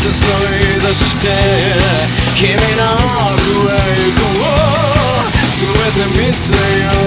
出して君の奥へ行こう全て見せよう。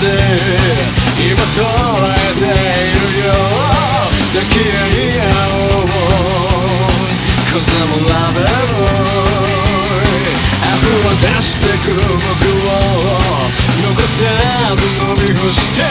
今捉えているよ。抱き合おう Cause I'm lover boy 溢れ出してく僕を。残さず飲み干して。